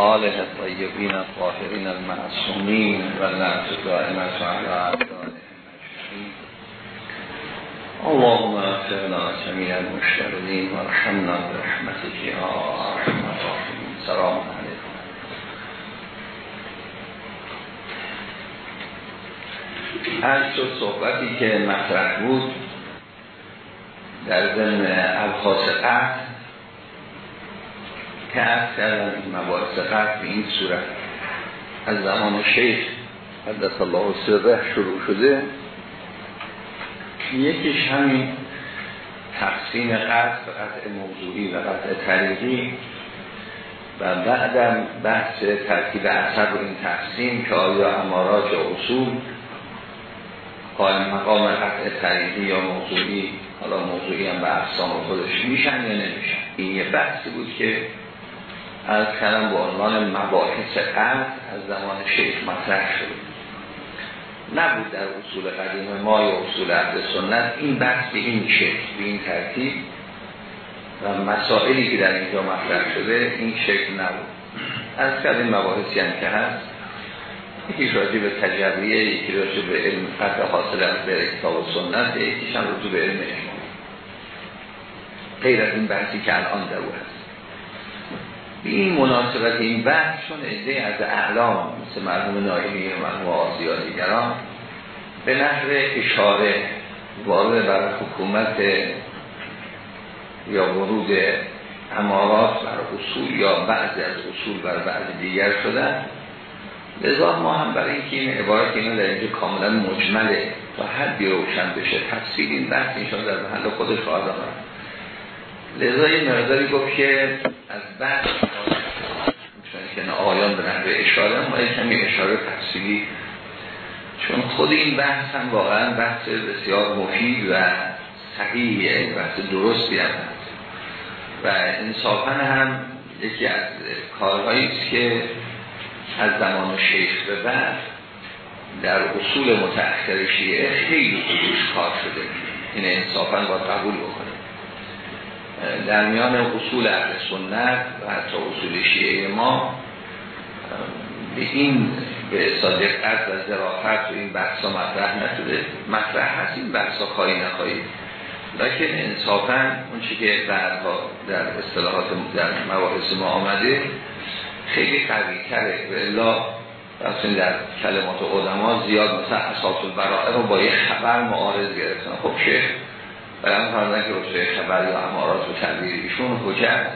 آله طیبین الطاهرین المعصومین و لعنت دائمت علی اللهم اغفرنا جميع المشتغلين وارحمنا برحمتك يا ارحم الراحمين سلام علیکم. از شد صحبتی که مطرح بود در ضمن الخاص قصد از کردن این مباحث قصد به این صورت. از زمان شیخ قدس الله سره شروع شده. یکیش همین تقسیم قصد و قطع موضوعی و قطع طریقی و بعدم بحث ترکیب اثر و این تقسیم که آیا امارات یا اصول قائم مقام قطع طریقی یا موضوعی حالا موضوعی هم به اقسام خودش میشن یا نمیشن. این یه بحثی بود که از کلم به عنوان مباحث قرد از زمان شیخ مطرح شد. نبود در اصول قدیم ما یا اصول عهد سنت این بحث به این شکل به این ترتیب. و مسائلی که در اینجا مطرح شده این شکل نبود. از کلم مباحثی هم که هست یکی راجع به تجربیه یکی راجع به علم فتح حاصل از به کتاب و سنت یکیش هم به علم غیر از این بحثی که الان در هست. به این مناسبت این بحث چون عده از اعلام مثل مرحوم نایمی و مرحوم آزیا دیگران به نحو اشاره وارد بر حکومت یا ورود امارات بر اصول یا بعضی از اصول بر بعض دیگر شدن لذا ما هم برای اینکه این عبارت اینو در اینجا کاملا مجمله تا حدی روشن بشه تفصیل این بحث در محل خودش خواهد آمد. لذا یه مقداری گفت که از بحث که آقایان به نحوه اشاره ما کمی اشاره تفصیلی. چون خود این بحث هم واقعا بحث بسیار مفید و صحیحه بحث درستی هم و انصافا هم یکی از کارهایی است که از زمان شیخ به بعد در اصول متأخر شیعه خیلی خودش کار شده. این انصافا با قبول بکنه. در میان اصول اهل سنت و حتی اصول شیعه ما به این به اصاد قرد و زرافت و این بحثا مطرح نشده. مطرح هست این بحثا خواهی نخواهی. لیکن انصافا اون چی که بعدها در اصطلاحات در مباحث ما آمده خیلی قوی تره. و الا در کلمات قدما زیاد مثلا اساس البرائه رو با یه خبر معارض گرفتن. خب شیخ برای فرمودن که رسوله خبر یا امارات و تدبیر ایشون حجت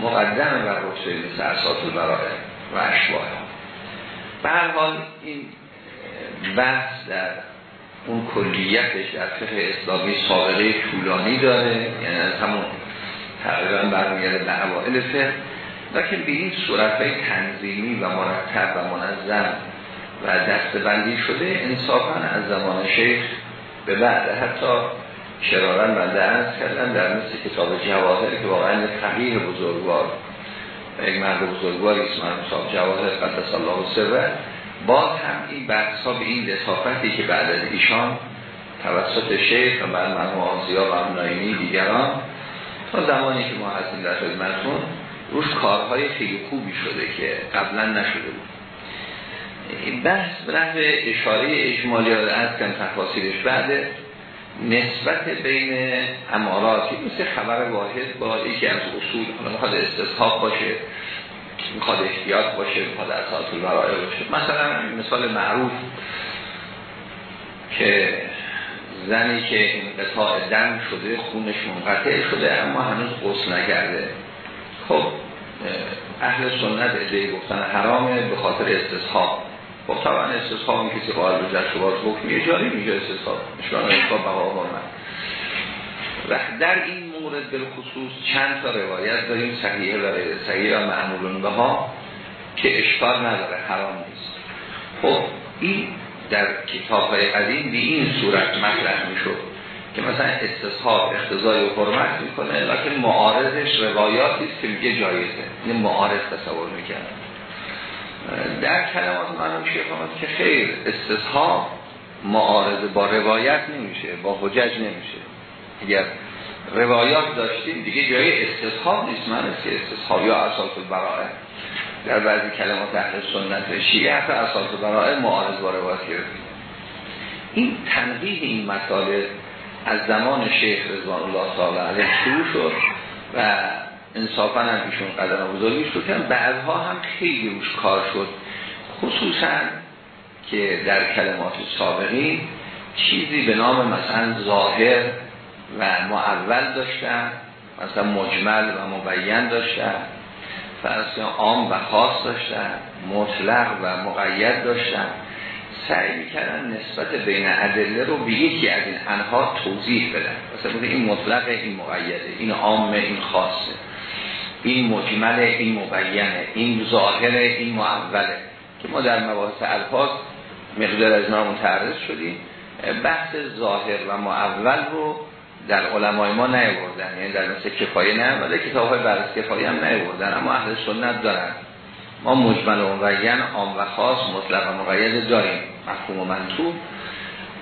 مقدم بر رسوله مثل اساس البرائه و اشباه به حال این بحث در اون کلیتش در فقه اسلامی سابقه طولانی داره. یعنی از همون تقریبا برمیگرده به اوائل فقه. لیکن به این صورت های تنظیمی و مرتب و منظم و دستبندی شده انصافا از زمان شیخ به بعد. حتی شرارن بنده از کردن در مثل کتاب جواهر که واقعا فقیه بزرگوار یک مرد بزرگواری اسم صاحب جواهر قدس الله سره باز هم این بحث ها به این لطافتی که بعد از ایشان توسط شیخ و بعد مرحوم آزیا و نایمی دیگران تا زمانی که ما هستیم در خدمتتون روش کارهای خیلی خوبی شده که قبلا نشده بود. این بحث به اشاره اجمالی از کم تفاصیلش بعده. نسبت بین امارات مثل خبر واحد با یکی از اصول می‌خواد استصحاب باشه می‌خواد احتیاط باشه می‌خواد اساس البرائه باشه. مثلا مثال معروف که زنی که این قطاع دم شده خونش منقطع شده اما هنوز قصد نکرده. خب اهل سنت ادهی گفتن حرامه به خاطر استصحاب خب طبعا استصحاب کسی قائل به جشن باز حکمی جاری میگه استصحاب اشکال استصحاب بقا من و در این مورد به خصوص چند تا روایت داریم صحیحه و صحیحه و معمولون به ها که اشکال نداره حرام نیست. خب این در کتاب های قدیم به این صورت مطرح می‌شد که مثلا استصحاب اختزای و حرمت می‌کنه لیکن معارضش روایاتی است که میگه جایزه. این معارض تصور می‌کنه در کلمات مرحوم شیخ آمد که خیر استصحاب معارضه با روایت نمیشه با حجج نمیشه. اگر روایات داشتیم دیگه جای استصحاب نیست. من که استصحاب یا اساس البرائه در بعضی کلمات اهل سنت شیعه حتی اساس برای معارض با روایت گرفتیم. این تنقیح این مطالب از زمان شیخ رضوان الله تعالی علیه شروع شد و انصافا هم ایشون قدم بزرگی شد که بعدها هم خیلی روش کار شد. خصوصا که در کلمات سابقی چیزی به نام مثلا ظاهر و معول داشتن مثلا مجمل و مبین داشتن فرض عام و خاص داشتن مطلق و مقید داشتن. سعی می‌کردن نسبت بین ادله رو به یکی از این انها توضیح بدن. مثلا این مطلق این مقیده این عام این خاصه. این مجمل این مبینه این ظاهر این معوله. که ما در مباحث الفاظ مقدار از نام متعرض شدیم. بحث ظاهر و معول رو در علمای ما نیاوردن. یعنی در مثل کفایه ولی کتاب های برس کفایه هم نیاوردن. اما اهل سنت دارن. ما مجمل و مبین عام و خاص مطلق و مقید داریم. مفهوم و منطوب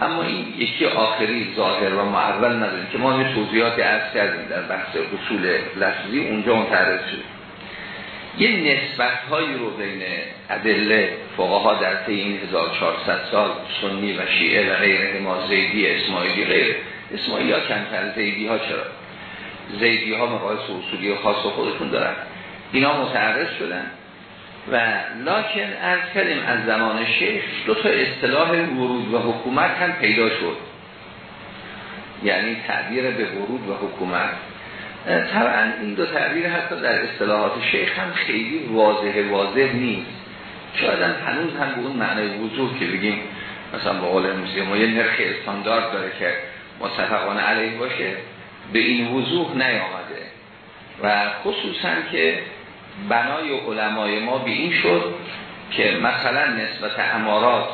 اما این یکی آخری ظاهر و معول نداریم که ما یه توضیحاتی عرض کردیم در بحث اصول لفظی اونجا متعرض شد. یه نسبت هایی رو بین ادله فقها در طی این 1400 سال سنی و شیعه و غیره ما زیدی اسماعیلی غیره. اسماعیلی ها کمتر زیدی ها چرا؟ زیدی ها مقایس اصولی خاص خودشون دارن. اینا متعرض شدن. و لکن از کردیم از زمان شیخ دو تا اصطلاح ورود و حکومت هم پیدا شد. یعنی تعبیر به ورود و حکومت. طبعا این دو تعبیر حتی در اصطلاحات شیخ هم خیلی واضح واضح نیست. شاید هنوز هم به اون معنی وضوح که بگیم مثلا با قول ما یه نرخ استاندارد داره که متفقانه علیه باشه به این وضوح نیامده. و خصوصا که بنای علمای ما به این شد که مثلا نسبت امارات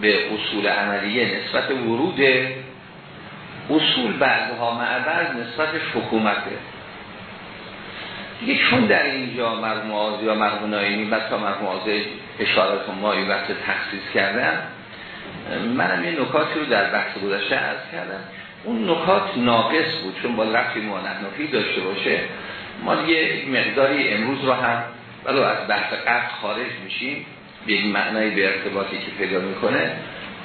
به اصول عملیه نسبت ورود اصول بعضها معبرز نسبت حکومته دیگه چون در اینجا مرموازی یا مرمون آینی و تا مرموازی اشارات مایی وقت تخصیص کردن منم یه نکاتی رو در بحث گذاشته از کردم. اون نکات ناقص بود چون با رفتی معنفی داشته باشه. ما یه مقداری امروز رو هم ولو از بحث قرد خارج میشیم به این معنای به ارتباطی که پیدا می‌کنه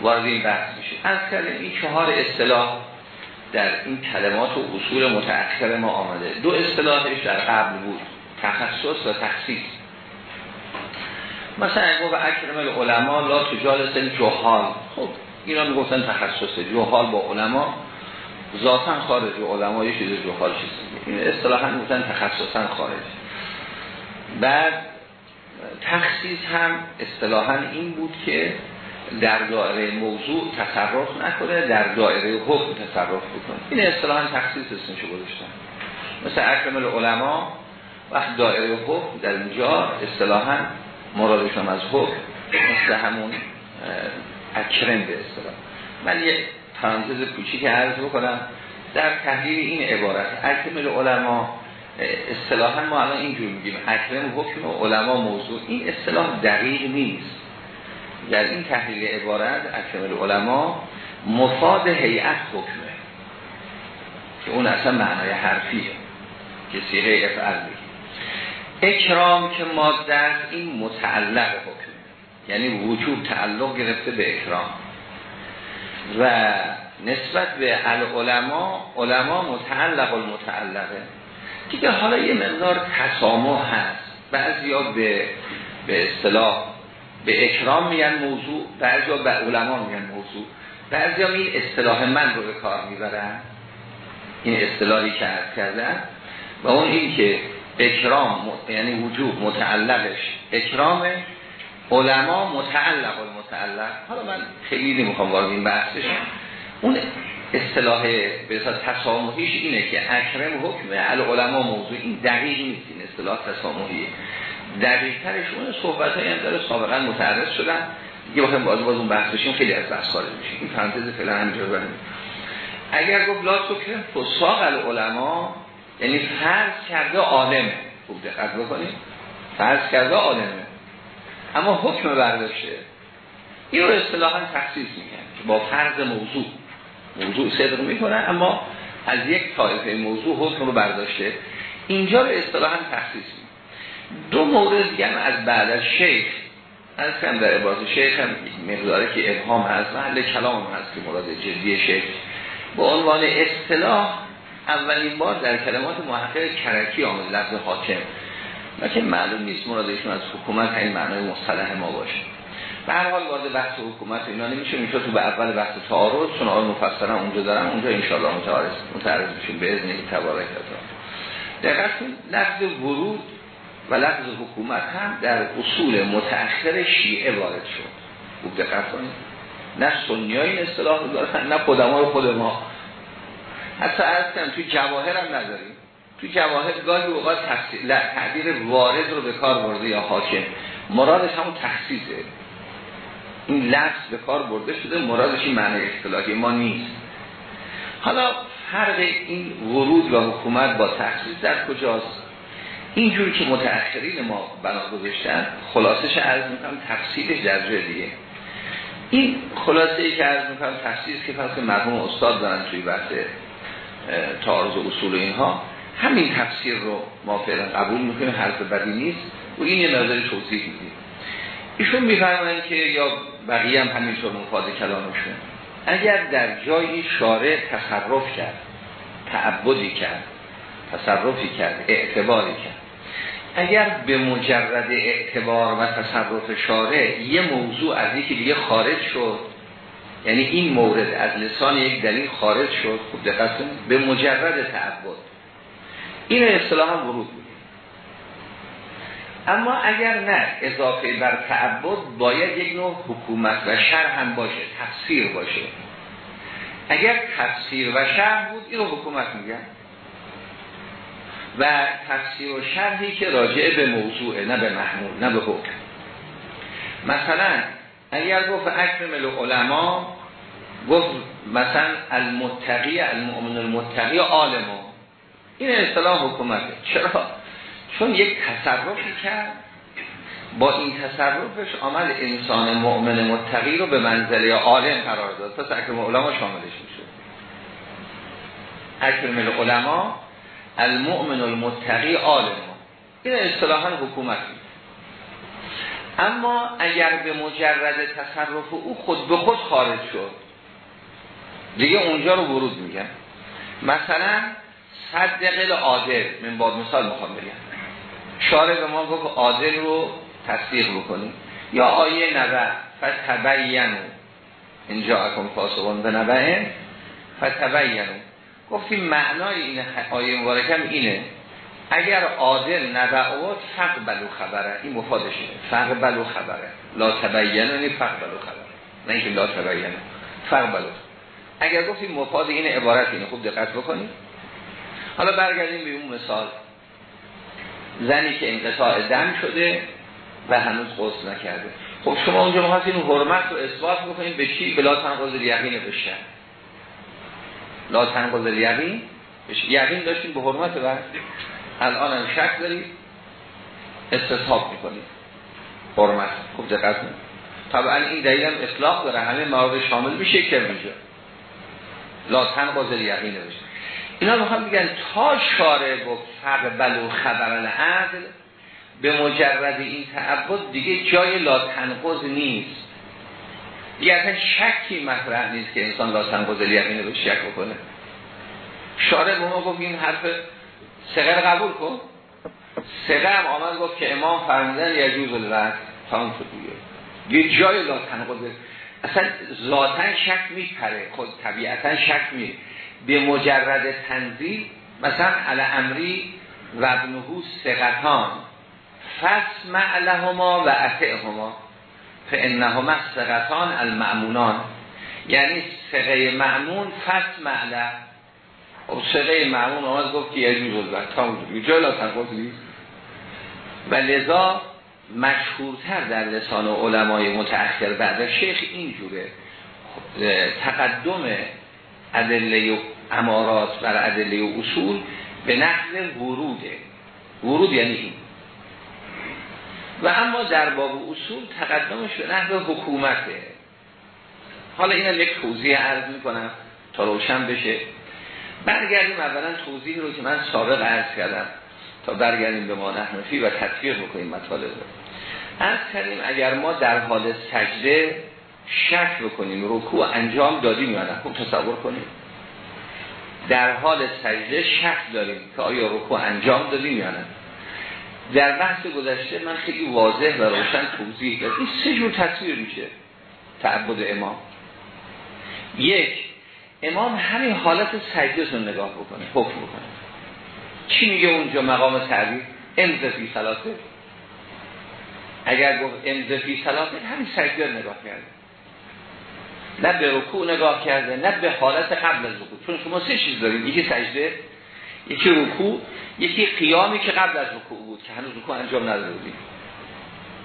وارد این بحث میشیم. از کردیم این چهار اصطلاح در این کلمات و اصول متأخر ما آمده. دو اصطلاحش در قبل بود تخصص و تخصیص. مثلا اگه به اکرم العلماء لا تجالس جهال. خب اینا می‌گفتن تخصص جهال با علما ذاتا خارج علما یه چیز جهال چیز این اصطلاحا می‌گفتن تخصصا خارج بعد تخصیص هم اصطلاحا این بود که در دایره موضوع تصرف نکنه در دایره حکم تصرف بکنه. این اصطلاحا تخصیص اسمشو گذاشتن. مثل اکرم العلماء وقت دایره حکم در اینجا اصطلاحا مرادشون از حکم مثل همون اکرم به اصطلاح. من یه پرانتز کوچیک عرض بکنم. در تحلیل این عبارت اکرم العلماء اصطلاحا ما الان اینجور میگیم. اکرم حکم علما موضوع. این اصطلاح دقیق نیست. در این تحلیل عبارت اکرم العلماء مفاد هیئت حکمه که اون اصلا معنای حرفیه که سیغه افعال بگیم اکرام که ماده این متعلق حکمه. یعنی وجود تعلق گرفته به اکرام. و نسبت به العلماء علما متعلق المتعلقه. دیگه حالا یه مقدار تسامح هست. بعضی به به اصطلاح به اکرام میگن موضوع بعضی ها به علما میگن موضوع. بعضی ها این اصطلاح من رو به کار می‌برن. این اصطلاحی که عرض کردن و اون این که اکرام یعنی وجوب متعلقش اکرام علما متعلق المتعلق حالا من خیلی نمی‌خوام وارد این بحثش اون اصطلاح به اصطلاح تسامحیش اینه که اکرم حکم العلماء موضوع این دقیق نیست این اصطلاح تسامحیه. دقیق ترش اون صحبت های داره سابقا متعرض شدن. یه بخوایم باز باز اون بحث بشیم خیلی از بحث خارج میشه این پرانتز فعلا همینجا بریم اگر گفت لا تو که فساق العلماء یعنی فرض کرده عالمه. خوب دقت بکنید. فرض کرده عالمه. اما حکم برداشته. این رو اصطلاحا تخصیص میگن با فرض موضوع موضوع صدق می‌کنن اما از یک طایفه موضوع حکم رو برداشته. اینجا رو اصطلاحا تخصیص دو مورد دیگه از بعد از شیخ از کم در عبارت شیخ هم مقداره که ابهام هست محل کلام هست که مراد جدی شیخ. به عنوان اصطلاح اولین بار در کلمات محقق کرکی آمد لفظ حاکم. که معلوم نیست مرادشون از حکومت این معنای مصطلح ما باشه. به هر حال وارد بحث حکومت اینا نمیشه. میشه تو به اول بحث تعارض چون آقای مفصلا اونجا دارن اونجا انشاءالله متعارض متعرض میشیم. به اذن تبارک دقیقا لفظ ورود و لفظ حکومت هم در اصول متأخر شیعه وارد شد. خوب دقت کنید. نه سنی این اصطلاح دارن نه قدمای خود ما. حتی از تو جواهر هم نداریم. تو جواهر گاهی اوقات تعبیر وارد رو به کار برده یا حاکم. مرادش همون تخصیصه. این لفظ به کار برده شده مرادش این معنی اصطلاحی ما نیست. حالا فرق این ورود و حکومت با تخصیص در کجاست؟ اینجوری که متأخرین ما بنا گذاشتن خلاصش عرض می‌کنم تفصیلش در دیگه. این خلاصه ای که عرض می‌کنم تفصیل که پس مرحوم استاد دارن توی بحث تعارض اصول اینها همین تفسیر رو ما فعلا قبول می‌کنیم حرف بدی نیست. و این یه نظر توضیح میدیم. ایشون میفرمایند که یا بقیه هم همینطور مفاد کلامشون. اگر در جایی شارع تصرف کرد تعبدی کرد تصرفی کرد اعتباری کرد اگر به مجرد اعتبار و تصرف شارع یه موضوع از یکی دیگه خارج شد یعنی این مورد از لسان یک دلیل خارج شد خوب دقت به مجرد تعبد. این اصطلاح هم ورود بود اما اگر نه اضافه بر تعبد باید یک نوع حکومت و شرح هم باشه تفسیر باشه. اگر تفسیر و شرح بود این حکومت میگن. و تفسیر و شرحی که راجع به موضوع نه به محمول نه به حکم. مثلا اگر گفت اکرم العلماء گفت مثلا المتقی المؤمن المتقی عالمو این اصطلاح حکومته. چرا؟ چون یک تصرفی کرد با این تصرفش آمد انسان مؤمن متقی رو به منزله عالم قرار داد. پس اکرم علما شاملش میشه اکرم العلماء المؤمن المتقی عالم. این اصطلاحا حکومت اما اگر به مجرد تصرف او خود به خود خارج شد دیگه اونجا رو ورود میگن مثلا صدقل عادل من باب مثال می‌خوام بگم. شارع به ما گفت عادل رو تصدیق بکنیم. یا آیه نبع فتبینو اینجا اکن فاسقون به نبعه فتبینو گفتیم معنای این آیه مبارکم اینه. اگر عادل نبعوات بلو خبره این مفادشه بلو خبره لا تبینه بلو خبره نه اینکه لا تبینه بلو اگر گفتیم مفاد این عبارت اینه خوب دقت بکنیم. حالا برگردیم به اون مثال. زنی که انقطاع دم شده و هنوز غسل نکرده. خب شما اونجا این حرمت رو اثبات بکنید به چی؟ به لا تنقض یقین بشه لا تنقض یقین؟ بشه یقین داشتیم به حرمت و الان هم شک دارید استصحاب می‌کنید حرمت. خوب دقت طبعا این دلیل هم اطلاق داره. همه موارد شامل میشه که میشه لا تنقض یقین بشه اینا می‌خوام بگن تا شارع گفت بلو خبر العدل به مجرد این تعبد دیگه جای لا تنقض نیست. دیگه اصلا شکی مطرح نیست که انسان لا تنقض یقین رو شک بکنه. شارع به ما گفت این حرف سقر قبول کن. سقر هم آمد گفت که امام فرمودن یجوز الرد تمام شد دیگه. یه جای لا تنقض اصلا ذاتا شک میپره. خود طبیعتا شک می به مجرد تنزیل مثلا علی امری و ابنهو سقطان فس معلهما و اطعهما. فانهما سقطان المعمونان یعنی سقه معمون فس معله و خب سقه معمون آمد گفت که یه جوز البت جای لا نیست. و لذا مشهورتر در لسان علمای متأخر بعد شیخ اینجوره. تقدم ادله امارات بر ادله اصول به نحو وروده. ورود یعنی این. و اما در باب اصول تقدمش به نحو حکومته. حالا این یک توضیح عرض می‌کنم تا روشن بشه. برگردیم اولا توضیح رو که من سابق عرض کردم. تا برگردیم به ما نحنفی و تطبیق بکنیم مطالب رو. از کردیم اگر ما در حال سجده شک بکنیم رکوع انجام دادیم یا نه خوب تصور کنیم. در حال سجده شک داریم که آیا رکوع انجام دادیم یا نه. در بحث گذشته من خیلی واضح و روشن توضیح دادم. این سه جور تصویر میشه تعبد امام. یک امام همین حالت سجده رو نگاه بکنه حکم بکنه. چی میگه اونجا مقام تعبیر؟ امز فی اگر گفت امز فی همین سجده نگاه کرده. نه به رکوع نگاه کرده نه به حالت قبل از رکوع. چون شما سه چیز دارید یکی سجده یکی رکوع یکی قیامی که قبل از رکوع بود که هنوز رکوع انجام نداده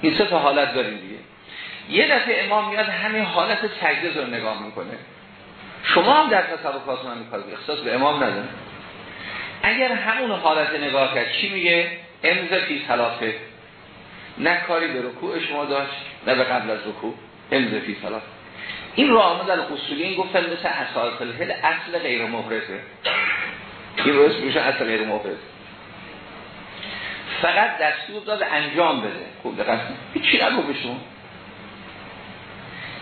این سه تا حالت داریم دیگه. یه دفعه امام میاد همین حالت سجده رو نگاه می‌کنه. شما هم در تصرفات من می‌کنید اختصاص به امام نداره اگر همون حالت نگاه کرد چی میگه؟ امز فی صلاته. نه کاری به رکوع شما داشت نه به قبل از رکوع. امز فی صلاته. این رو آمدن اصولی گفتن مثل اساس الهل اصل غیر محرزه این رو اسم میشه اصل غیر محرز فقط دستور داد انجام بده. خوب دقیق هیچی نگو به شما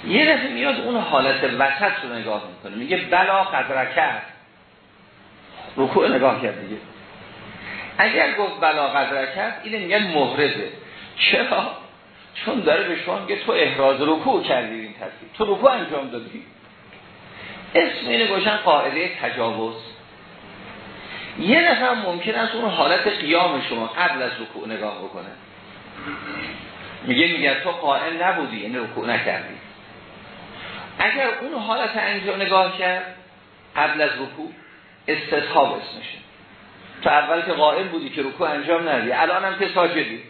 یه دفعه میاد اون حالت وسط رو نگاه می‌کنه. میگه بلا قدر کرد. رکوع نگاه کرد دیگه. اگر گفت بلا قدر کرد اینه میگن محرزه چرا؟ چون داره به شما میگه تو احراز رکوع کردی این تصویر. تو رکوع انجام دادی. اسم اینه گوشن قاعده تجاوز. یه نفر ممکن است اون حالت قیام شما قبل از رکوع نگاه بکنه. میگه میگه تو قائم نبودی یعنی رکوع نکردی. اگر اون حالت انجام نگاه کرد قبل از رکوع استصحاب اسمشه. تو اول که قائم بودی که رکوع انجام ندی الان هم که ساجدی.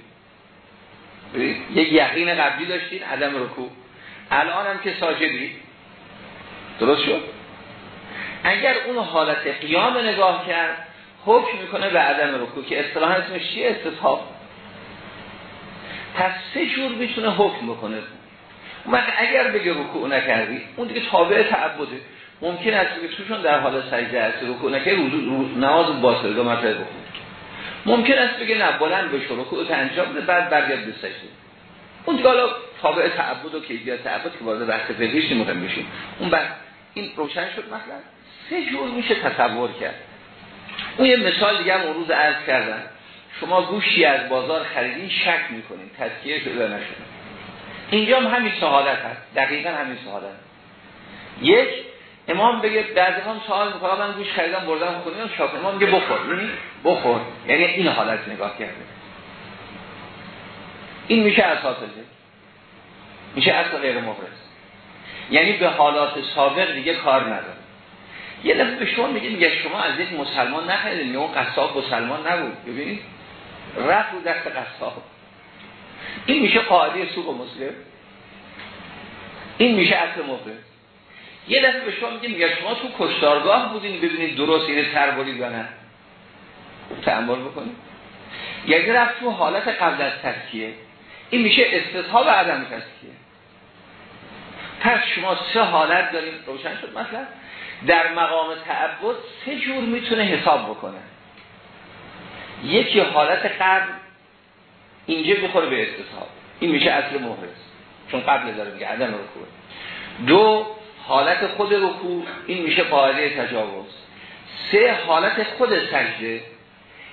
یک یقین قبلی داشتین عدم رکوع. الان هم که ساجدی. درست شد؟ اگر اون حالت قیام نگاه کرد حکم می‌کنه به عدم رکوع که اصطلاح اسمش چیه؟ استصحاب پس سه جور می‌تونه حکم بکنه. وقت اگر بگه رکوع نکردی اون دیگه تابع تعبده. ممکن است که توشون در حال سجده است رکوع نکردی نماز باطل دو مرتبه بخون ممکن است بگه نه بلند بشه رکوع انجام بده بعد برگرد به سجده اون دیگه حالا تابع تعبد و کیفیت تعبد که وارد بحث فقهیش نمی‌خوایم بشیم. اون بعد این روشن شد مثلا؟ سه جور میشه تصور کرد. اون یه مثال دیگه هم روز عرض کردن شما گوشی از بازار خریدین شک می‌کنین تذکیه شده نشده؟ اینجا هم همین سهالت هست. دقیقا همین سهالت یک امام بگه بعد امام سوال می‌کنه من گوش خریدم بردم خودم شاپ. امام میگه بخور. یعنی بخور. یعنی این حالت نگاه کرده. این میشه اساس میشه اصل غیر مفرد یعنی به حالات سابق دیگه کار نداره. یه دفعه به شما میگه میگه شما از یک مسلمان نخریدین اون قصاب مسلمان نبود. ببینید. رفت رو دست قصاب. این میشه قاعده سوق مسلم. این میشه اصل مفرد یه دفعه به شما میگه میگه شما تو کشتارگاه بودین ببینید درست اینه تر برید یا نه. تعمل بکنید. یعنی رفت تو حالت قبل از تسکیه این میشه استصحاب عدم تسکیه پس شما سه حالت داریم روشن شد مثلا در مقام تعبد سه جور می‌تونه حساب بکنه. یکی حالت قبل اینجا بخوره به استصحاب این میشه اصل محرز چون قبل داره میگه عدم رکوع دو حالت خود رکوع این میشه قاعده تجاوز. سه حالت خود سجده.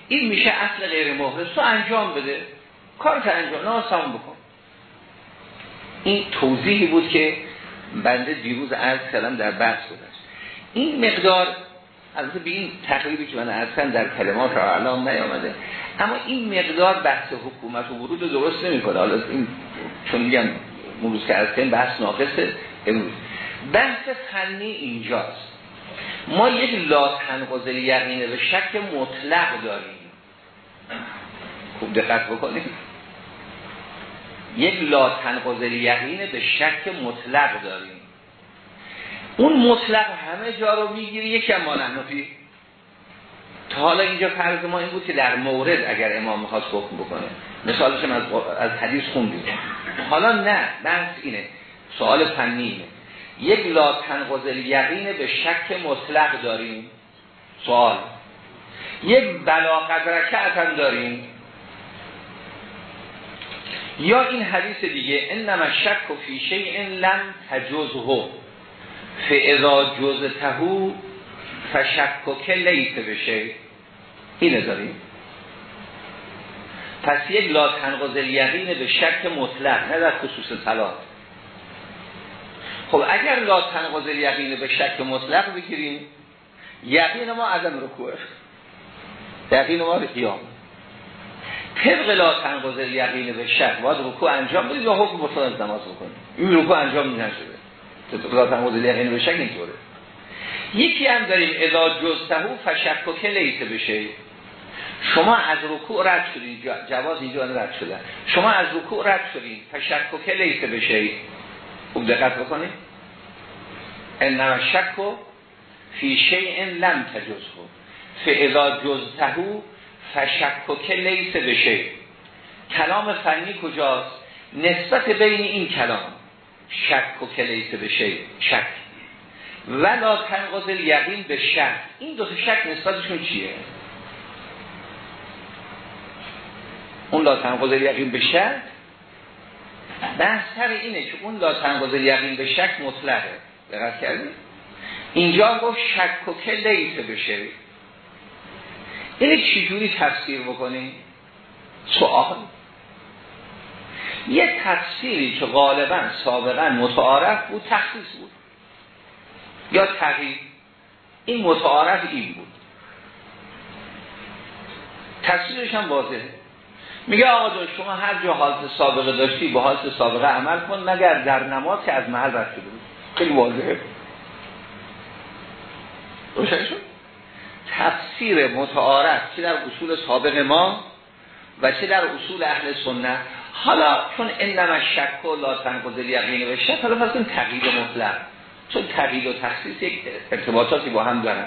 این میشه اصل غیر محرز تو انجام بده. کار که انجام ناسان بکن. این توضیحی بود که بنده دیروز عرض کردم در بحث گذاشت این مقدار از به این تقریبی که من اصلا در کلمات را اعلام نیامده. اما این مقدار بحث حکومت و ورود درست نمی کنه حالا این چون میگم مروز که از بحث ناقصه. امروز. بحث فنی اینجاست. ما یک لا تنقضل یقینه به شک مطلق داریم. خوب دقت بکنیم یک لا تنقضل یقینه به شک مطلق داریم. اون مطلق همه جا رو می‌گیری یکی هم ما تا حالا اینجا فرض ما این بود که در مورد اگر امام می‌خواد حکم بکنه. مثالش از, از حدیث خوندیم. حالا نه بحث اینه. سوال فنی اینه. یک لا تنقضل یقین به شک مطلق داریم. سوال. یک بلا قدرکت هم داریم. یا این حدیث دیگه انما شک و فی شیء لم تجزه. فاذا جزته فشکک لیس بشه. اینه داریم. پس یک لا تنقض یقین به شک مطلق نه در خصوص صلات خب اگر لا تنقض یقین به شک مطلق بگیریم یقین ما عدم رکوع یقین ما به قیام. طبق لا تنقض یقین به شک باید رکوع انجام بدید یا حکم مطلق نماز بکنید این رکوع انجام نشده. لا تنقض یقین به شک اینطوره. یکی هم داریم اذا جزتهو که لیسه بشه. شما از رکوع رد شدید. جواز اینجا رد شده. شما از رکوع رد شدید. که لیسه بشه. خوب دقت بکنید. انما شک و فی شیء لم تجزه. فاذا و که لیسه بشه کلام فنی کجاست؟ نسبت بین این کلام. شک و که لیسه بشه شک. ولا تنقض یقین به شک. این دو شک نسبتشون چیه؟ اون لا تنقض یقین به شک بحث سر اینه که اون لا تنقض یقین به شک مطلقه. دقت کردید اینجا گفت شک و که لیسه بشه. اینه چجوری تفسیر بکنیم سوال. یه تفسیری که غالبا سابقا متعارف بود تخصیص بود. یا تغییر. این متعارف این بود. تصویرش هم واضحه. میگه آقا جان شما هر جا حالت سابقه داشتی با حالت سابقه عمل کن مگر در نماز که از محل رفته بود خیلی واضحه. روشن شد؟ تفسیر متعارف چه در اصول سابق ما و چه در اصول اهل سنت؟ حالا چون انما شک و لا تنقض یقین به شک حالا تغییر مطلق. چون تغییر و تخصیص یک ارتباطاتی با هم دارن.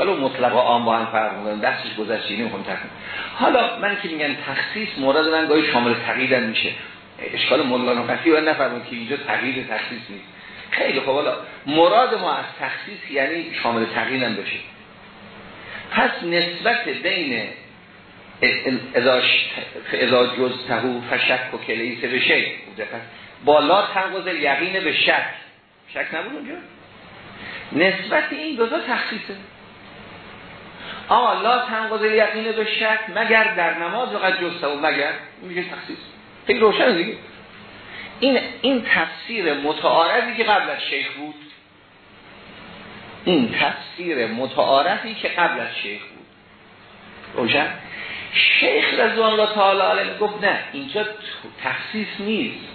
ولی مطلق عام با هم فرق می‌کنن دستش گذشتی نمی‌خوام تخصیص حالا من که میگن تخصیص مورد من گاهی شامل تغییر میشه. اشکال مولانا قفی و نفرمون که اینجا تغییر تخصیص نیست. خیلی خب حالا مراد ما از تخصیص یعنی شامل تغییر هم بشه. پس نسبت بین ازا جز تهو فشک و کلیسه بشه با لا تنقض یقین به شک. شک نبود اونجا؟ نسبت این دو تا تخصیصه. آقا لا تنقض یقین به شک مگر در نماز وقت جسته و مگر. میگه تخصیص. خیلی روشن دیگه. این این تفسیر متعارفی که قبل از شیخ بود این تفسیر متعارفی که قبل از شیخ بود. روشن؟ شیخ رضوان الله تعالی علیه گفت نه اینجا تخصیص نیست.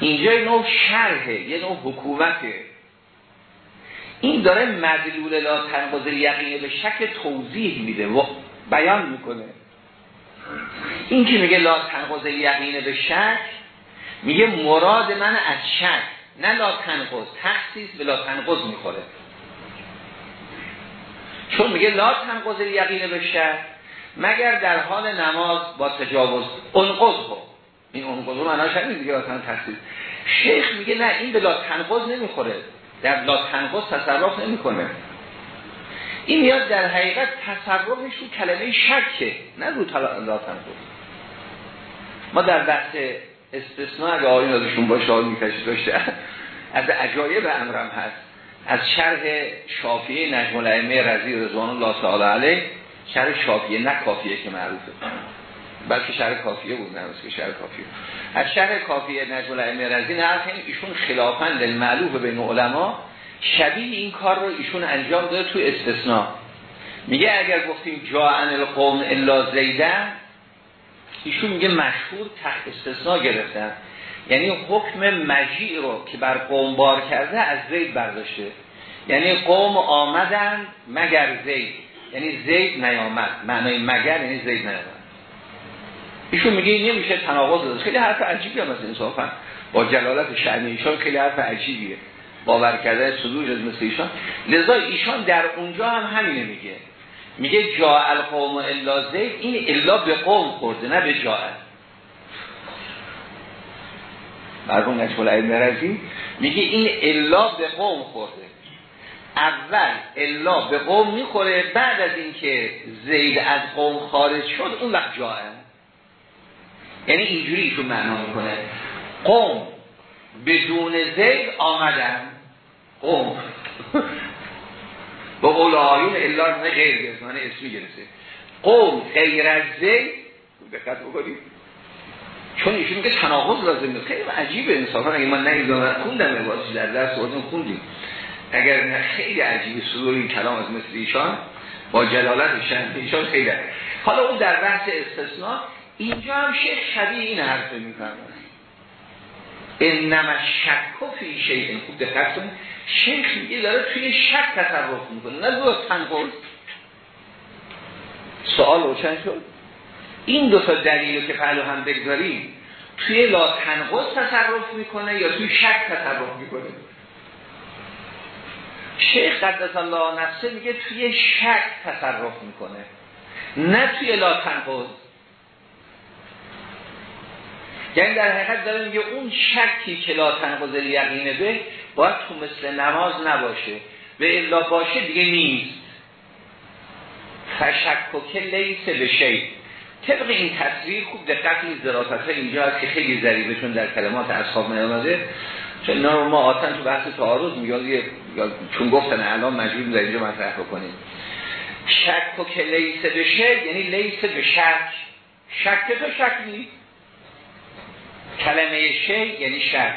اینجا یه نوع شرحه یه نوع حکومته. این داره مدلول لا تنقض یقینه به شک توضیح میده و بیان می‌کنه. این که میگه لا تنقض یقینه به شک میگه مراد من از شک نه لا تنقض تخصیص به لا تنقض می‌خوره. چون میگه لا تنقض یقینه به شک مگر در حال نماز با تجاوز انقض این انقض رو معناش همین دیگه تخصیص. شیخ میگه نه این به لا تنقض نمی‌خوره. در لا تنقض تصرف نمی‌کنه. این میاد در حقیقت تصرفش رو کلمه شکه نه رو لا ما در بحث استثناء اگه آقایون ازشون باشه آقای می‌کشی داشته از عجایب امرم هست. از شرح شافیه نجم الائمه رضی رضوان الله تعالی علیه شرح شافیه نه کافیه که معروفه. بلکه شهر کافیه بود نه که شهر کافیه. از شهر کافیه نجم الائمه رضی نه ایشون خلافن للمعلوف بین علما شبیه این کار رو ایشون انجام داده تو استثناء. میگه اگر گفتیم جاءن القوم الا زیدن ایشون میگه مشهور تحت استثناء گرفتن. یعنی حکم مجیع رو که بر قوم بار کرده از زید برداشته. یعنی قوم آمدن مگر زید. یعنی زید نیامد. معنای مگر یعنی زید نیامد. ایشون میگه نمیشه تناقض داشت. خیلی حرف عجیبی هم از انصافا با جلالت شأن ایشان خیلی حرف عجیبیه. باور کرده صدور از مثل ایشان. لذا ایشان در اونجا هم همینه میگه. میگه جا القوم الا زید. این الا به قوم خورده نه به جا مرحوم نجم العلم میگه این الا به قوم خورده. اول الا به قوم می‌خوره بعد از اینکه زید از قوم خارج شد اون وقت جاه یعنی اینجوری ایشون معنا می‌کنه. قوم. بدون زید آمدن. قوم. با قول آیون الا نه غیر گرفتانه اسمی گرفته. قوم غیر از زید. دقت بکنید. چون ایشون میگه تناقض لازم نیست. خیلی عجیبه. انصافا اگه من نمی‌دونم خوندم عبارتی در درس بودم خوندیم. اگر نه خیلی عجیبه. صدور این کلام از مثل ایشان. با جلالت شهر ایشان خیلی حالا اون در بحث استثناء اینجا هم شیخ شبیه این حرف می‌کنه انما شک و فی شیء. خوب دقت کنید. شیخ میگه داره توی شک تصرف می‌کنه. نه دو تنقل سوال روشن شد. این دو تا دلیل که پهلو هم بگذاریم توی لا تنقض تصرف می‌کنه یا توی شک تصرف می‌کنه؟ شیخ قدس الله نفسه میگه توی شک تصرف می‌کنه. نه توی لا تنقض. یعنی در حقیقت داره میگه اون شکی که لا تنقض یقینه به باید تو مثل نماز نباشه. به الا باشه دیگه نیست. فشک و که لیسه به شی. طبق این تصویر خوب دقت این ذرافت اینجا هست که خیلی ذریبه چون در کلمات اصحاب نیامده. چون اینا ما آتن تو بحث تعارض میگه چون گفتن الان مجبور در اینجا مطرح بکنیم. شک و که لیسه به یعنی لیسه به شک. شک تو شک نیست؟ کلمه شی یعنی شک.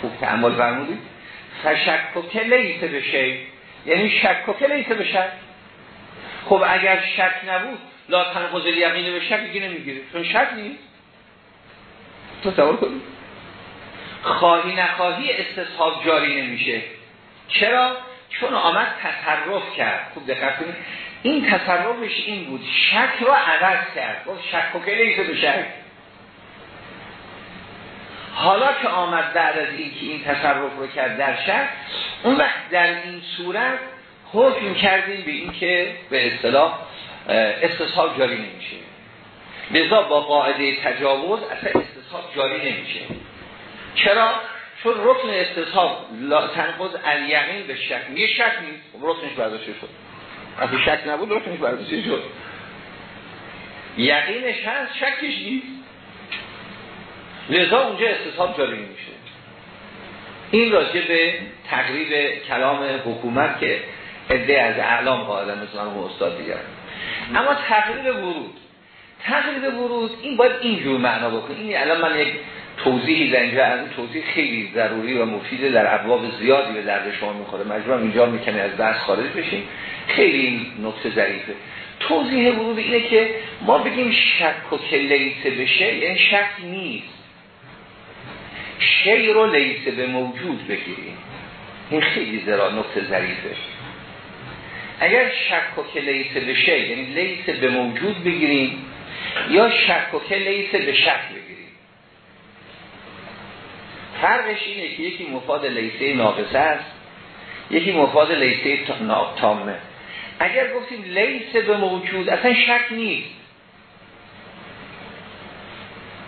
خوب تعمل فرمودید. فشک و که لیسه به شی یعنی شک و که لیسه به شک. خب اگر شک نبود لا تنقض یقینه به شک دیگه نمی‌گیره. چون شک نیست. تصور کنید خواهی نخواهی استصحاب جاری نمیشه. چرا؟ چون آمد تصرف کرد. خوب دقت کنید. این تصرفش این بود. شک رو عوض کرد. گفت شک و که به شک. حالا که آمد بعد از اینکه این تصرف رو کرد در شک اون وقت در این صورت حکم کردیم به اینکه به اصطلاح استصحاب جاری نمیشه. لذا با قاعده تجاوز اصلا استصحاب جاری نمیشه. چرا؟ چون رکن استصحاب تنقض الیقین به شک. یه شک نیست. خب رکنش برداشته شد. اگه شک نبود رکنش برداشته شد. یقینش هست شکش نیست. لذا اونجا استصحاب جاری نمیشه این راجع به تقریب کلام حکومت که عده از اعلام قائلن مثلا استاد دیگر اما تقریب ورود. تقریب ورود این باید اینجور معنا بکنه. این الان من یک توضیحی در از توضیح خیلی ضروری و مفیده در ابواب زیادی به درد شما می‌خوره. مجبورم اینجا می‌کنه از بحث خارج بشیم. خیلی این نکته ظریفه توضیح ورود اینه که ما بگیم شک و که لیسه بشه یعنی شک نیست. شی رو لیسه به موجود بگیریم. این خیلی زرا نکته ظریفه اگر شک و که لیسه به شی یعنی لیسه به موجود بگیریم یا شک و که لیسه به شک بگیریم. فرقش اینه که یکی مفاد لیسه ناقصه است یکی مفاد لیسه تامه. اگر گفتیم لیسه به موجود اصلا شک نیست.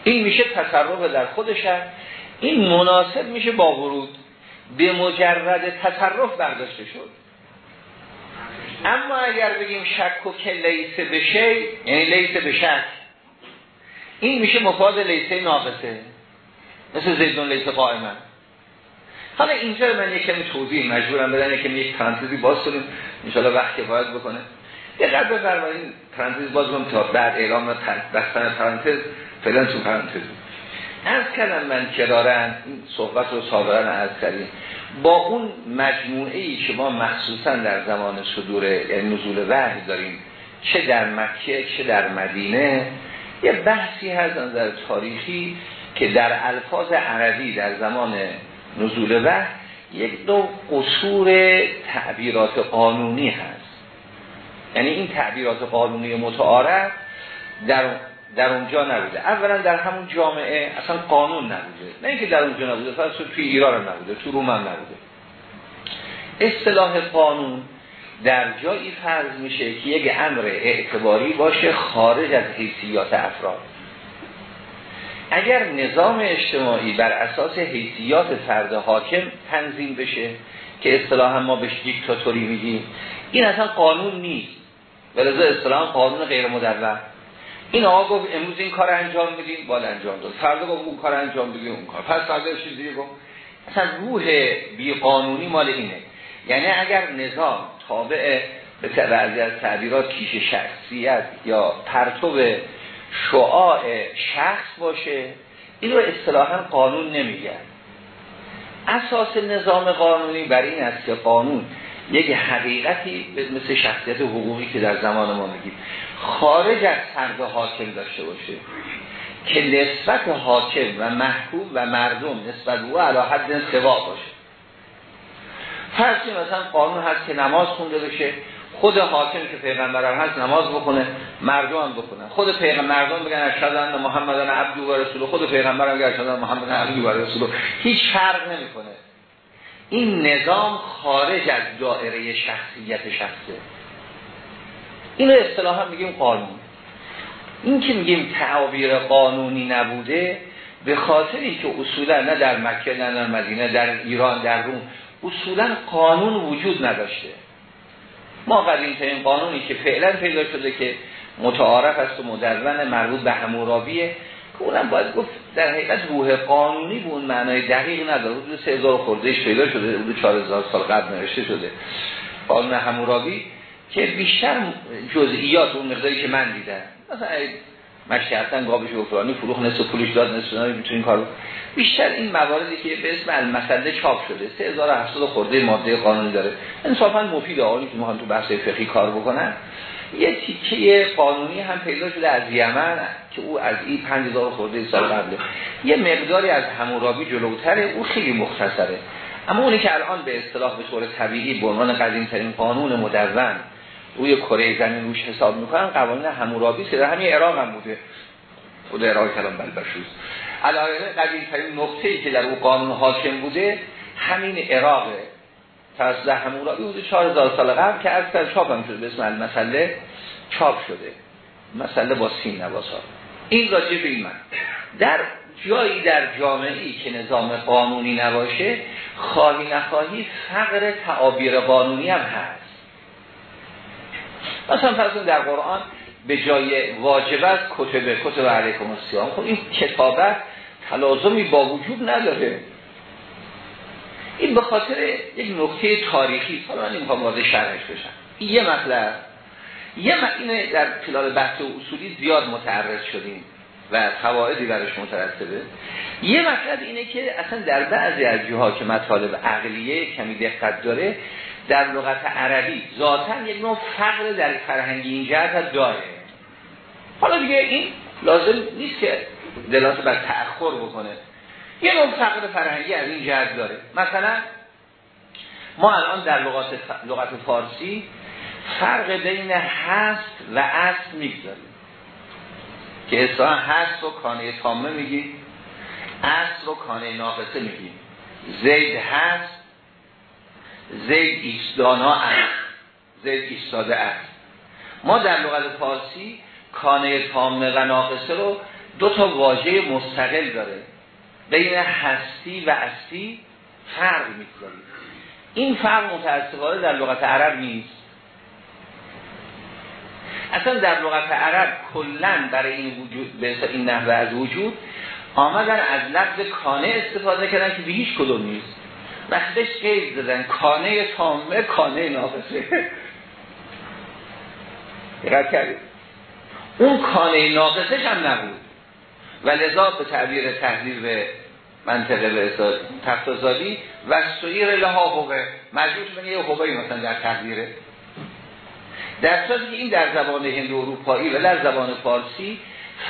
این میشه تصرف در خودش هست این مناسب میشه با ورود. به مجرد تصرف برداشته شد. اما اگر بگیم شک و که لیسه بشه یعنی لیسه به شک این میشه مفاد لیسه ناقصه. مثل زیدون لیسه قائمه حالا اینجا من یک کمی توضیح مجبورم بدن یکم یک پرانتزی باز کنیم. انشاءالله وقت باید بکنه. دقت بفرمایید. پرانتز باز کنم تا بعد اعلام بستن پرانتز. فعلا تو پرانتز. از کردم من کرارن این صحبت رو سابقا از کردیم. با اون مجموعه ای که ما مخصوصا در زمان صدور یعنی نزول وحی داریم چه در مکه چه در مدینه یه بحثی هست در تاریخی که در الفاظ عربی در زمان نزول وحی یک دو قصور تعبیرات قانونی هست. یعنی این تعبیرات قانونی متعارف در در اونجا نبوده. اولا در همون جامعه اصلا قانون نبوده. نه اینکه در اونجا نبوده فقط توی ایران نبوده تو روم هم نبوده. اصطلاح قانون در جایی فرض میشه که یک امر اعتباری باشه خارج از حیثیات افراد. اگر نظام اجتماعی بر اساس حیثیات فرد حاکم تنظیم بشه که اصطلاحا ما بهش دیکتاتوری میگیم این اصلا قانون نیست. ولذا اصطلاحا قانون غیر مدون این آقا گفت امروز این کار انجام میدیم باید انجام داد. فردا گفت اون کار انجام بدیم اون کار. پس فردا چیزی گفت. اصلا روح بی قانونی مال اینه. یعنی اگر نظام تابع به بعضی از تعبیرات کیش شخصیت یا پرتو شعاع شخص باشه این رو اصطلاحا قانون نمیگن اساس نظام قانونی برای این است که قانون یک حقیقتی مثل شخصیت حقوقی که در زمان ما میگیم خارج از سرد حاکم داشته باشه. که نسبت حاکم و محکوم و مردم نسبت او علا حد سوا باشه. فرضی مثلا قانون هست که نماز خونده بشه خود حاکم که پیغمبر هست نماز بکنه مردم هم بکنه خود پیغمبر مردم بگن اشهد ان محمدن عبد و رسول خود پیغمبر هم بگن اشهد ان محمدن عبد و رسول هیچ فرق نمی‌کنه. این نظام خارج از دائره شخصیت شخصه. این اصطلاحا میگیم قانون. این که میگیم تعابیر قانونی نبوده به خاطری که اصولا نه در مکه نه در مدینه در ایران در روم اصولا قانون وجود نداشته. ما قدیم این قانونی که فعلا پیدا شده که متعارف است و مدون مربوط به همورابیه که اونم باید گفت در حقیقت روح قانونی به اون معنای دقیق نداره. حدود 3000 خوردهش پیدا شده حدود 4000 سال قبل نوشته شده. قانون همورابی که بیشتر جزئیات اون مقداری که من دیدم. مثلا مشتی حسن گابش افرانی فروخ نصف پولش داد نصف می‌تونین کارو. بیشتر این مواردی که به اسم المسله چاپ شده. 3700 خورده ماده قانونی داره. انصافا مفید آقایی که می‌خوان تو بحث فقهی کار بکنن. یه تیکه قانونی هم پیدا شده از یمن که او از این 5000 خورده سال قبله. یه مقداری از همورابی جلوتره او خیلی مختصره. اما اونی که الان به اصطلاح به طور طبیعی به عنوان قدیم ترین قانون مدون روی کره زمین روش حساب می‌کنن قوانین همورابی سر همین عراق هم بوده. خود عراق کلام علاوه قدیم ترین نقطه ای که در او قانون حاکم بوده همین عراقه توسط همورابی بوده. 4000 سال قبل که از در چاپ هم شده به اسم المسله چاپ شده. مسئله با سین نواسا این راجع به این من. در جایی در جامعه ای که نظام قانونی نباشه خواهی نخواهی فقر تعابیر قانونی هم هست. مثلا فرض در قرآن به جای واجبت کتب کتب علیکم السلام خب این کتابت تلازمی با وجود نداره. این به خاطر یک نکته تاریخی. حالا من نمی‌خوام وارد شرحش بشم. یه مطلب. یه این در خلال بحث اصولی زیاد متعرض شدیم و قواعدی برش مترتبه. یه مطلب اینه که اصلا در بعضی از جاها که مطالب عقلیه کمی دقت داره در لغت عربی. ذاتا یک نوع فقر در فرهنگی این جهت داره. حالا دیگه این لازم نیست که دلات بر تأخر بکنه. یه نوع فقر فرهنگی از این جهت داره. مثلا ما الان در لغت, لغت فارسی فرق بین هست و اصل می‌گذاریم. که اصلا هست رو کانه تامه میگیم اصل رو کانه ناقصه میگیم. زید هست زید ایستانا است. زید ایستاده است. ما در لغت فارسی کانه تامه و ناقصه رو دو تا واژه مستقل داره. بین هستی و اصلی فرق می‌کنیم این فرق متاسفانه در لغت عرب نیست. اصلا در لغت عرب کلا برای این وجود به این نحوه از وجود آمدن از لفظ کانه استفاده کردن که به هیچ کدوم نیست. بهش قید دادن. کانه تامه کانه ناقصه. دقت کردید. اون کانه ناقصش هم نبود. و لذا به تعبیر تحلیل به منطقه به تفتازادی و سویر لها حوه مجبور شدن یه مثلا در تحلیره در صورتی که این در زبان هند اروپایی و در زبان فارسی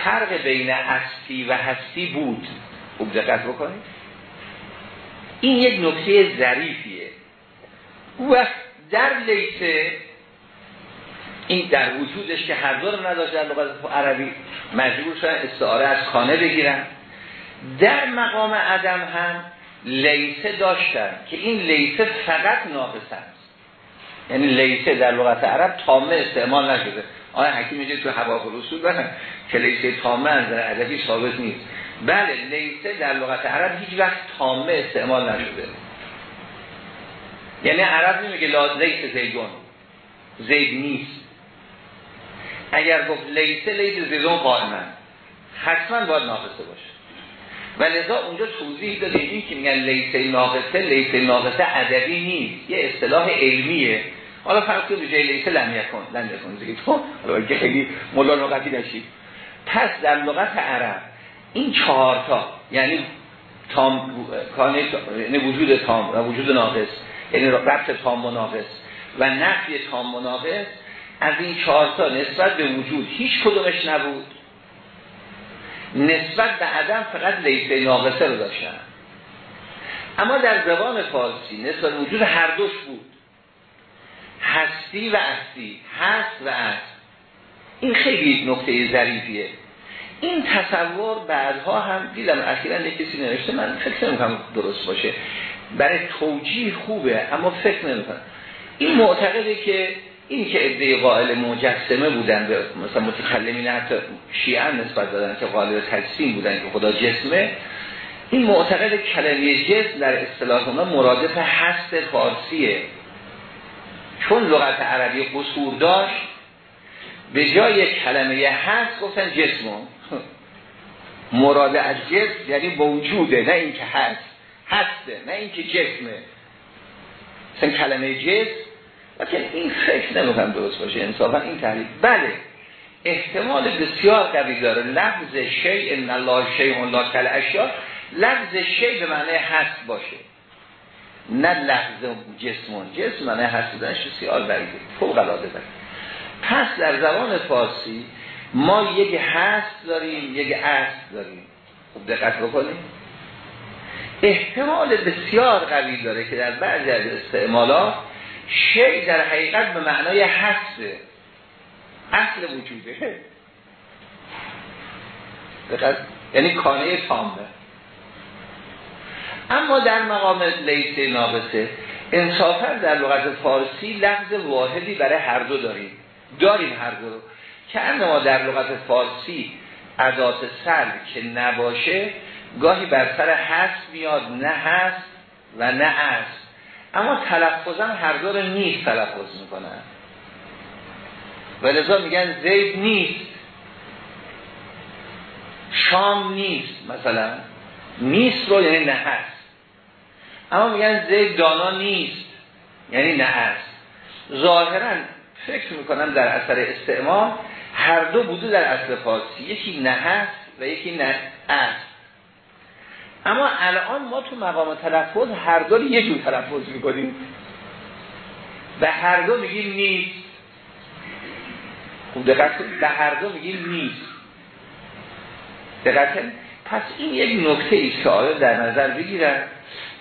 فرق بین اصلی و هستی بود. خوب دقت بکنید. این یک نکته ظریفیه. و در لیسه این در وجودش که هر دو رو نداشت در لغت عربی مجبور شدن استعاره از خانه بگیرن. در مقام عدم هم لیسه داشتن که این لیسه فقط ناقص است. یعنی لیسه در لغت عرب تامه استعمال نشده. آیا حکیم میگه تو حواف رسول برن که لیسه تامه از عددی ثابت نیست. بله لیسه در لغت عرب هیچ وقت تامه استعمال نشده. یعنی عرب نمیگه لا لیس زیدون. زید نیست. اگر گفت لیسه لیس زیدون قائما حتما باید ناقصه باشه. و لذا اونجا توضیح داده این که میگن لیسه ناقصه لیسه ناقصه عددی نیست. یه اصطلاح علمیه. حالا فرق به جای لیسه لم یکن لم دیگه تو حالا خیلی مولا لغتی داشتید پس در لغت عرب این چهار تا یعنی تام یعنی وجود تام و وجود ناقص یعنی ربط تام و ناقص و نفی تام و ناقص از این چهار تا نسبت به وجود هیچ کدومش نبود. نسبت به عدم فقط لیسه ناقصه رو داشتن. اما در زبان فارسی نسبت وجود هر دوش بود. هستی و اصلی هست و است. این خیلی نکته ظریفیه. این تصور بعدها هم دیدم اخیرا یک کسی نوشته من فکر نمی‌کنم درست باشه. برای توجیه خوبه اما فکر نمی‌کنم. این معتقده که این که ادعای قائل مجسمه بودن به مثلا متکلمین حتی شیعه نسبت دادن که قائل تجسیم بودن که خدا جسمه این معتقد کلمه جسم در اصطلاح اونا مرادف هست فارسیه. چون لغت عربی قصور داشت به جای کلمه هست گفتن جسمون. مراد از جسم یعنی موجوده نه اینکه هست. هسته نه اینکه جسمه. مثلا کلمه جسم لیکن این فکر نمی‌کنم درست باشه انصافا این تحلیل. بله احتمال بسیار قوی داره. لفظ شیء ان الله شیء لا کل اشیا لفظ شیء به معنی هست باشه. نه لفظ جسمون جسم معنی هست بودنش. بسیار بعیده فوق العاده پس در زبان فارسی ما یک هست داریم یک است داریم. خوب دقت بکنیم. احتمال بسیار قوی داره که در بعضی از استعمالات شی در حقیقت به معنای هسته اصل وجوده. دقت یعنی کانه تامه. اما در مقام لیسه نابسه انصافا در لغت فارسی لفظ واحدی برای هر دو داریم. داریم هر دو که ما در لغت فارسی عدات سر که نباشه گاهی بر سر هست میاد نه هست و نه است اما تلفظم هر دو رو نیست تلفظ می‌کنن. و لذا میگن زید نیست. شام نیست مثلا. نیست رو یعنی نه هست اما میگن زید دانا نیست یعنی نه هست ظاهرا فکر می‌کنم در اثر استعمال هر دو بوده در اصل فارسی یکی نه هست و یکی نه است اما الان ما تو مقام تلفظ هر دو یه جور تلفظ می‌کنیم. به هر دو میگیم نیست. خوب دقت به هر دو میگیم نیست. دقت پس این یک نکته ای که در نظر بگیرن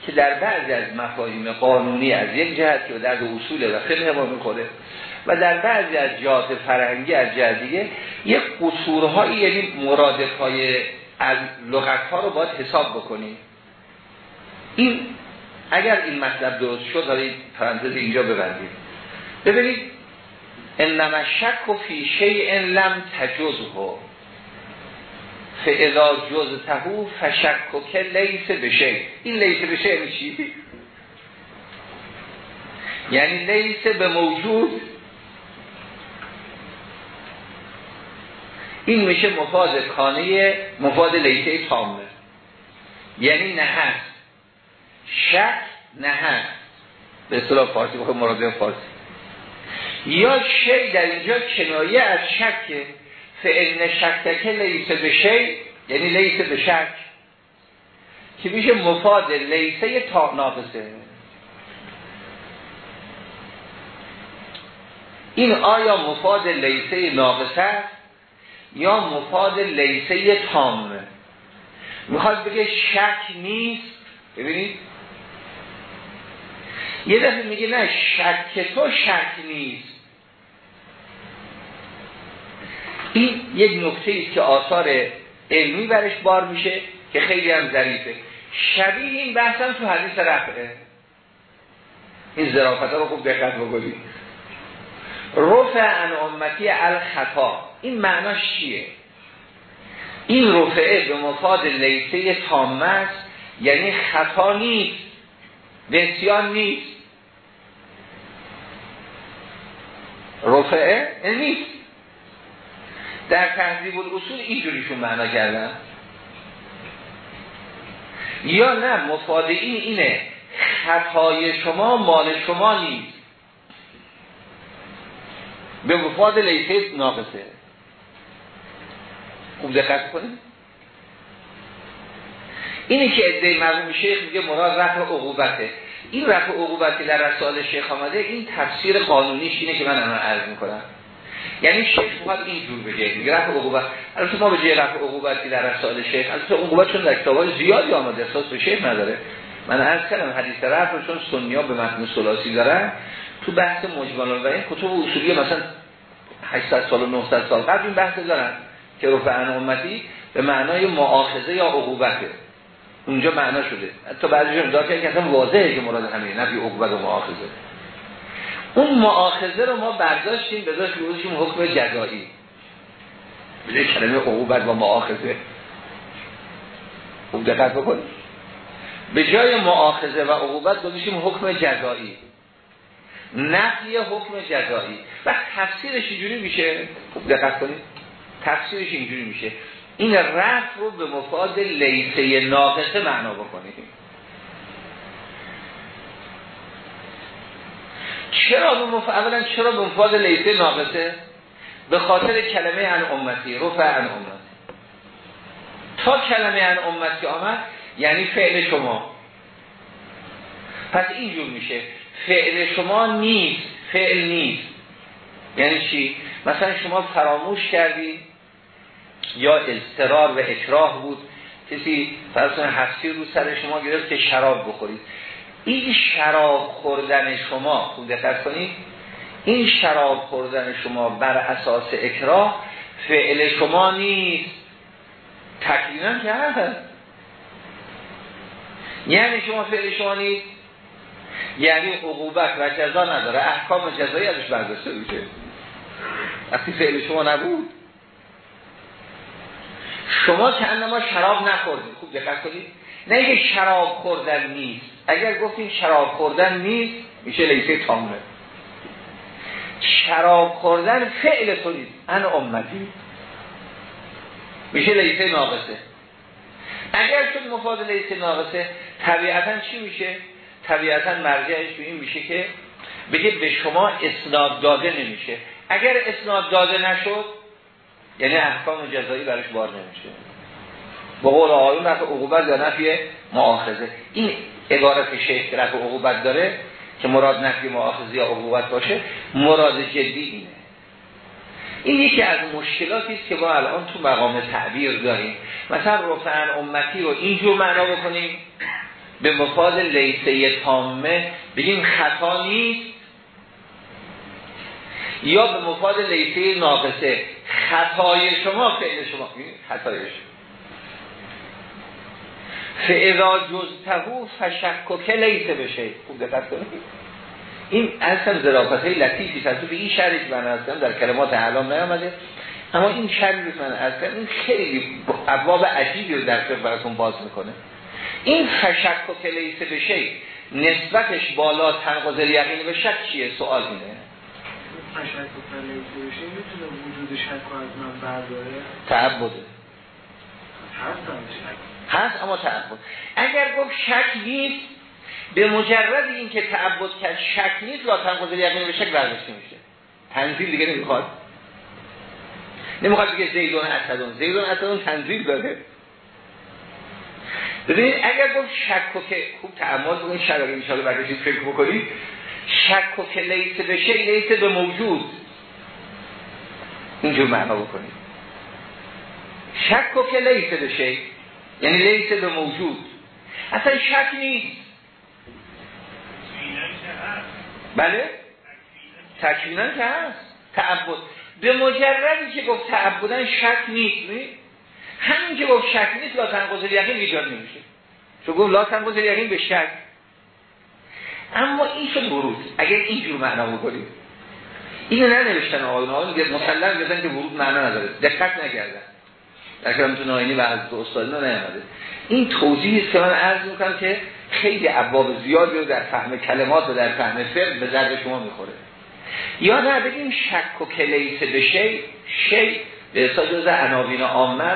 که در بعضی از مفاهیم قانونی از یک جهت که در اصول و فقه ما می‌خوره. و در بعضی از جهات فرهنگی از دیگه یک قصورهایی یعنی مرادفهای از لغت ها رو باید حساب بکنیم این اگر این مطلب درست شد دارید پرانتز اینجا ببندید ببینید انما شک و فی شیء لم تجزه. فاذا جزته فشک و که لیس بشه این لیس بشه یعنی چی؟ یعنی لیس به موجود این میشه مفاد کانه مفاد لیسه تامه یعنی نه هست شک نه هست به اصطلاح فارسی بخواه مراد فارسی. یا شی در اینجا کنایه از شک. فعل شکتکه لیسه به شی یعنی لیسه به شک. که میشه مفاد لیسه تا ناقصه. این آیا مفاد لیسه ناقصه؟ یا مفاد لیسه تامه. می‌خواد بگه شک نیست؟ ببینید. یه دفعه میگه نه شک تو شک نیست. این یک نکته است که آثار علمی برش بار میشه که خیلی هم ظریفه شبیه این بحثم تو حدیث رفعه. این ظرافت رو خوب دقت بکنید. رفع ان امتی الخطا. این معناش چیه؟ این رفعه به مفاد لیسه تامه است یعنی خطا نیست بسیان نیست. رفعه نیست. در تحضیب الاصول اینجوریشون معنا کردن. یا نه مفاد این اینه خطای شما مال شما نیست. به مفاد لیسه ناقصه. خوب دقت کنید اینی که ادعای مرحوم شیخ میگه مراد رفع عقوبته. این رفع عقوبتی در رسال شیخ آمده این تفسیر قانونیش اینه که من الان عرض می‌کنم. یعنی شیخ این اینجور بگه میگه رفع عقوبت. البته ما به جای رفع عقوبتی در رسال شیخ البته عقوبت چون در کتابای زیادی آمده احساس به شیخ نداره. من عرض کردم حدیث رفع چون سنیا به متن ثلاثی دارن تو بحث مجمل و این کتب اصولی مثلا 800 سال و 900 سال قبل این بحث دارن. که رفع عن امتی به معنای معاخذه یا عقوبته اونجا معنا شده. حتی بعضیشون داره که اصلا واضحه که مراد همینه نفی عقوبت و معاخذه اون معاخذه رو ما برداشتیم بذاشت بودیم حکم جزایی. به کلمه عقوبت و معاخذه خوب دقت بکنید. به جای معاخذه و عقوبت گذاشتیم حکم جزایی. نفی حکم جزایی. و تفسیرش اینجوری میشه؟ خوب دقت کنید. تفسیرش اینجوری میشه. این رفت رو به مفاد لیسه ناقصه معنا بکنید چرا به مف... اولا چرا به مفاد لیسه ناقصه؟ به خاطر کلمه ان امتی رفع ان امتی. تا کلمه ان امتی آمد یعنی فعل شما. پس اینجور میشه. فعل شما نیست فعل نیست. یعنی چی؟ مثلا شما فراموش کردی یا اضطرار و اکراه بود. کسی فرسان حفظی رو سر شما گرفت که شراب بخورید. این شراب خوردن شما خوب دقت کنید این شراب خوردن شما بر اساس اکراه فعل شما نیست. تکلینا که هست. یعنی شما فعل شما نیست. یعنی عقوبت و جزا نداره. احکام جزایی ازش برداشته میشه. وقتی فعل شما نبود شما که انما شراب نخوردید خوب دقت کنید. نه اینکه شراب خوردن نیست. اگر گفتیم شراب خوردن نیست میشه لیسه تامه شراب خوردن فعل تو ان امتی. میشه لیسه ناقصه. اگر شد مفاد لیسه ناقصه طبیعتا چی میشه؟ طبیعتا مرجعش به این میشه که بگه به شما اسناد داده نمیشه. اگر اسناد داده نشد یعنی احکام جزایی برش بار نمیشه. با قول آقایون رفع عقوبت یا نفی معاخذه این عبارت شیخ که رفع عقوبت داره که مراد نفی معاخذه یا عقوبت باشه مراد جدی اینه. این یکی از مشکلاتی است که ما الان تو مقام تعبیر داریم. مثلا رفعن امتی رو اینجور معنا بکنیم. به مفاد لیسه تامه بگیم خطا نیست. یا به مفاد لیسه ناقصه. خطای شما فعل شما. خطای شما. فعلا جزتهو که لیسه بشه. خوب دقت کنید. این اصلا ذرافت های لطیفی هست به این شرح من هستم در کلمات اعلام نیامده. اما این شرح من هستم این خیلی ابواب عجیبی رو در براتون باز می‌کنه. این فشک و کلیسه بشه نسبتش بالا تنقض یقین به شک چیه؟ سوال اینه کلیسه بشه می‌تونه وجود شک و از من برداره؟ تعبده. هست اما تعبد. اگر گفت شک نیست به مجرد این که تعبد کرد شک نیست لا تنقض یقین به شک برداشته میشه. تنزیل دیگه نمی‌خواد. نمی‌خواد بگه زیدون اسدون. زیدون اسدون تنزیل داده. ببینید اگر گفت شک که خوب تعمال بگید شک اگر انشاءالله برداشتید فکر بکنید شک و که لیسه بشه لیسه به موجود. اینجور معنا بکنید شک و که لیسه بشه یعنی لیسه به موجود. اصلا شک نیست. بله؟ تکوینا که هست. تعبد. به مجردی که گفت تعبدن شک نیست همین که گفت شک نیست لا تنقض یقین ایجاد نمیشه. چون گفت لا تنقض یقین به شک. اما این شد ورود. اگر اینجور معنا بکنید اینو ننوشتن آقایون آقایون میگه مسلم گفتن که ورود معنا نداره. دقت نکردن. در کلمتون آینی و از استاد نیامده. این توضیحی است که من عرض می‌کنم که خیلی ابواب زیادی رو در فهم کلمات و در فهم فقه به ضرب شما می‌خوره. یا نه بگیم شک و کلیسه به شی شی به حساب جز عناوین عامه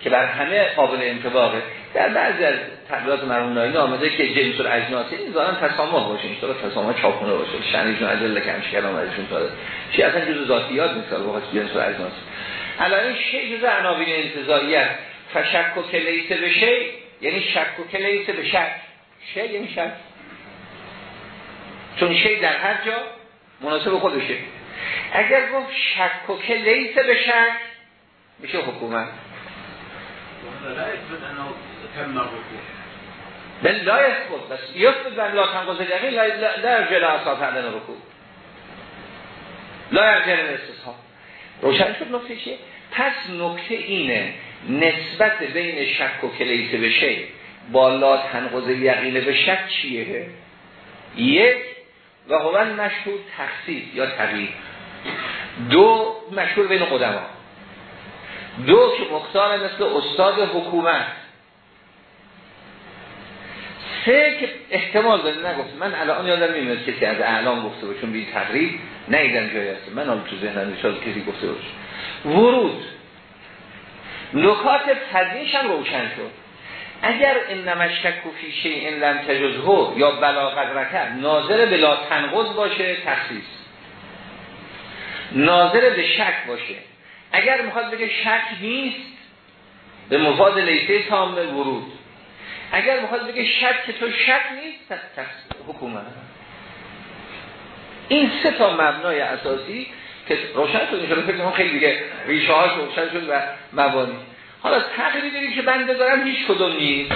که بر همه قابل انطباقه در بعضی از تبلیغات مرحوم نایینی آمده که جنس الاجناسی این ظاهرا تسامح باشه این تسامح چاپونه باشه؟ شنیشون اجل کمش کردن آمدشون تاره چی؟ اصلا جز ذاتیات نیست واقعا جنس الاجناسی الان این شی جز عناوین انتزاعیت فشک و کلیسه به شی یعنی شک و کلیسه به شک. شی یعنی شک. چون شی در هر جا مناسب خودشه. اگر گفت شک و کلیسه به شک میشه حکومت. بل لا یثبت. بس یثبت بل لا تنقض الیقین لا یرجع لاصاف عدن رکوع. لا یرجع استصحاب روشن شد نکته چیه؟ پس نکته اینه نسبت بین شک و کلیسه به شی با لا تنقض یقین به شک چیه؟ یک و هو مشهور تخصیص یا تغییر دو مشهور بین قدما. دو که مختار مثل استاد حکومت. که احتمال داره. نگفت. من الان یادم نمیاد کسی از اعلام گفته باشه چون بی تقریب نیدن جایی هست. من حالا تو ذهنم شاید کسی گفته باشه. ورود. نکات تدریش هم روشن شد. اگر این نمشک و فیشه این لم تجزهو یا بلاغت رکب ناظر بلا تنقض باشه تخصیص. ناظر به شک باشه. اگر می‌خواد بگه شک نیست به مفاد لیسه تام ورود. اگر بخواد بگه شک که تو شک نیست تحت حکومت. این سه تا مبنای اساسی که روشن شد اینجا فکر کنم خیلی دیگه ریشه هاش روشن شد و مبانی. حالا تقریبی داریم که بنده دارم هیچ کدوم نیست.